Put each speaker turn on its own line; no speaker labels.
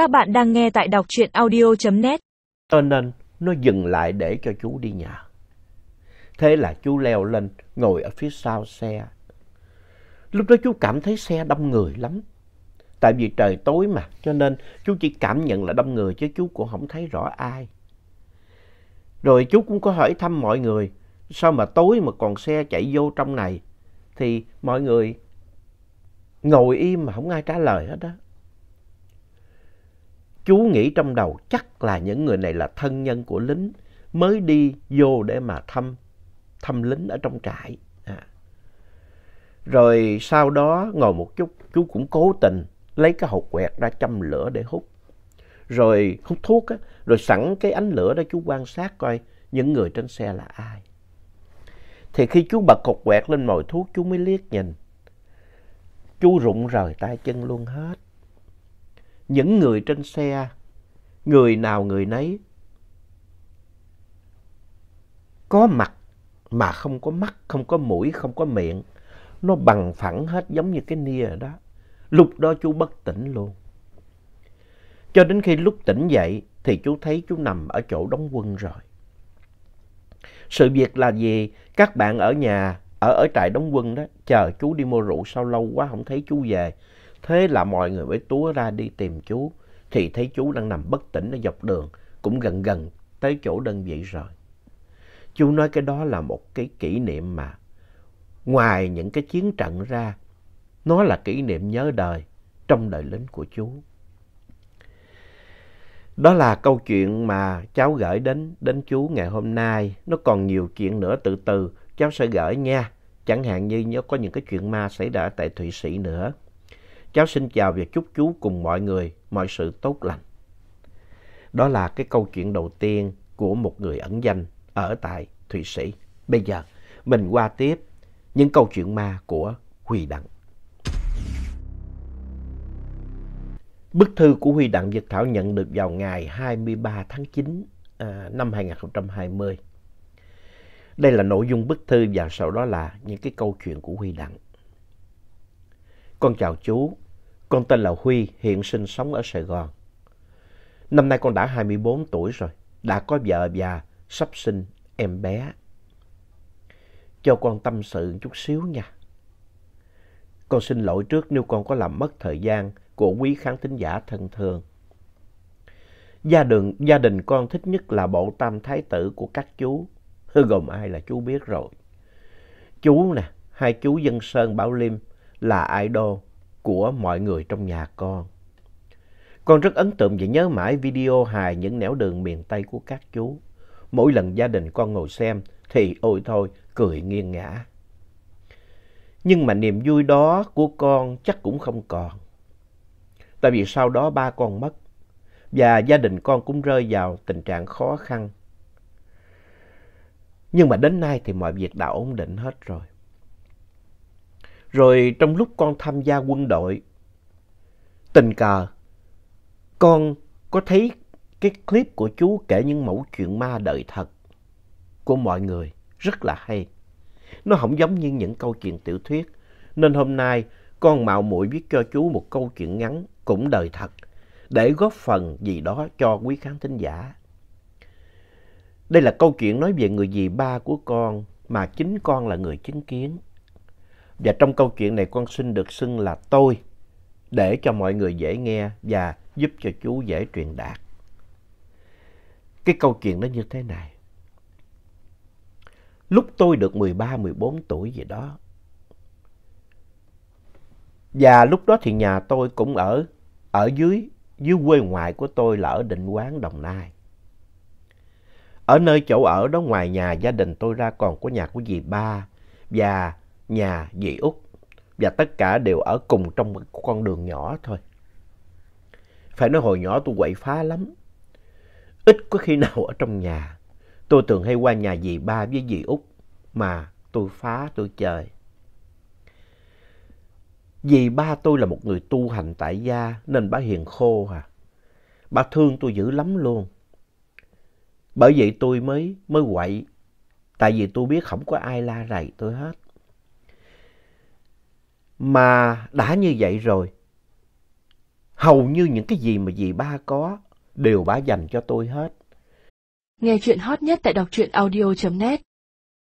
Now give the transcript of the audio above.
Các bạn đang nghe tại đọc truyện audio.net.
Cho nên nó dừng lại để cho chú đi nhà. Thế là chú leo lên, ngồi ở phía sau xe. Lúc đó chú cảm thấy xe đông người lắm. Tại vì trời tối mà, cho nên chú chỉ cảm nhận là đông người chứ chú cũng không thấy rõ ai. Rồi chú cũng có hỏi thăm mọi người, sao mà tối mà còn xe chạy vô trong này? Thì mọi người ngồi im mà không ai trả lời hết đó. Chú nghĩ trong đầu chắc là những người này là thân nhân của lính mới đi vô để mà thăm, thăm lính ở trong trại. À. Rồi sau đó ngồi một chút, chú cũng cố tình lấy cái hộp quẹt ra châm lửa để hút. Rồi hút thuốc á, rồi sẵn cái ánh lửa đó chú quan sát coi những người trên xe là ai. Thì khi chú bật hộp quẹt lên mồi thuốc chú mới liếc nhìn. Chú rụng rời tay chân luôn hết. Những người trên xe, người nào người nấy, có mặt mà không có mắt, không có mũi, không có miệng. Nó bằng phẳng hết giống như cái nia đó. Lúc đó chú bất tỉnh luôn. Cho đến khi lúc tỉnh dậy thì chú thấy chú nằm ở chỗ đóng quân rồi. Sự việc là gì? Các bạn ở nhà, ở ở trại đóng quân đó, chờ chú đi mua rượu sao lâu quá không thấy chú về. Thế là mọi người mới túa ra đi tìm chú. Thì thấy chú đang nằm bất tỉnh ở dọc đường, cũng gần gần tới chỗ đơn vị rồi. Chú nói cái đó là một cái kỷ niệm mà ngoài những cái chiến trận ra, nó là kỷ niệm nhớ đời trong đời lính của chú. Đó là câu chuyện mà cháu gửi đến đến chú ngày hôm nay. Nó còn nhiều chuyện nữa từ từ cháu sẽ gửi nha. Chẳng hạn như nhớ có những cái chuyện ma xảy ra tại Thụy Sĩ nữa. Cháu xin chào và chúc chú cùng mọi người mọi sự tốt lành. Đó là cái câu chuyện đầu tiên của một người ẩn danh ở tại Thụy Sĩ. Bây giờ mình qua tiếp những câu chuyện ma của Huy Đặng. Bức thư của Huy Đặng Việt Thảo nhận được vào ngày 23 tháng 9 à, năm 2020. Đây là nội dung bức thư và sau đó là những cái câu chuyện của Huy Đặng. Con chào chú, con tên là Huy, hiện sinh sống ở Sài Gòn. Năm nay con đã 24 tuổi rồi, đã có vợ và sắp sinh em bé. Cho con tâm sự chút xíu nha. Con xin lỗi trước nếu con có làm mất thời gian của quý khán thính giả thân thương. Gia đình, gia đình con thích nhất là bộ tam thái tử của các chú, gồm ai là chú biết rồi. Chú nè, hai chú Dân Sơn Bảo Liêm là idol của mọi người trong nhà con. Con rất ấn tượng và nhớ mãi video hài những nẻo đường miền Tây của các chú. Mỗi lần gia đình con ngồi xem thì ôi thôi, cười nghiêng ngã. Nhưng mà niềm vui đó của con chắc cũng không còn. Tại vì sau đó ba con mất và gia đình con cũng rơi vào tình trạng khó khăn. Nhưng mà đến nay thì mọi việc đã ổn định hết rồi. Rồi trong lúc con tham gia quân đội, tình cờ, con có thấy cái clip của chú kể những mẫu chuyện ma đời thật của mọi người rất là hay. Nó không giống như những câu chuyện tiểu thuyết. Nên hôm nay con mạo muội viết cho chú một câu chuyện ngắn cũng đời thật để góp phần gì đó cho quý khán thính giả. Đây là câu chuyện nói về người dì ba của con mà chính con là người chứng kiến. Và trong câu chuyện này con xin được xưng là tôi để cho mọi người dễ nghe và giúp cho chú dễ truyền đạt. Cái câu chuyện nó như thế này. Lúc tôi được 13-14 tuổi gì đó. Và lúc đó thì nhà tôi cũng ở ở dưới dưới quê ngoại của tôi là ở Định Quán, Đồng Nai. Ở nơi chỗ ở đó ngoài nhà gia đình tôi ra còn có nhà của dì ba và nhà, dì Út. Và tất cả đều ở cùng trong một con đường nhỏ thôi. Phải nói hồi nhỏ tôi quậy phá lắm. Ít có khi nào ở trong nhà. Tôi thường hay qua nhà dì ba với dì Út mà tôi phá, tôi chơi. Dì ba tôi là một người tu hành tại gia nên bà hiền khô à. Bà thương tôi dữ lắm luôn. Bởi vậy tôi mới mới quậy. Tại vì tôi biết không có ai la rầy tôi hết. Mà đã như vậy rồi. hầu như những cái gì mà dì ba có đều bà dành cho tôi hết.
Nghe chuyện hot nhất tại đọc truyện audio.net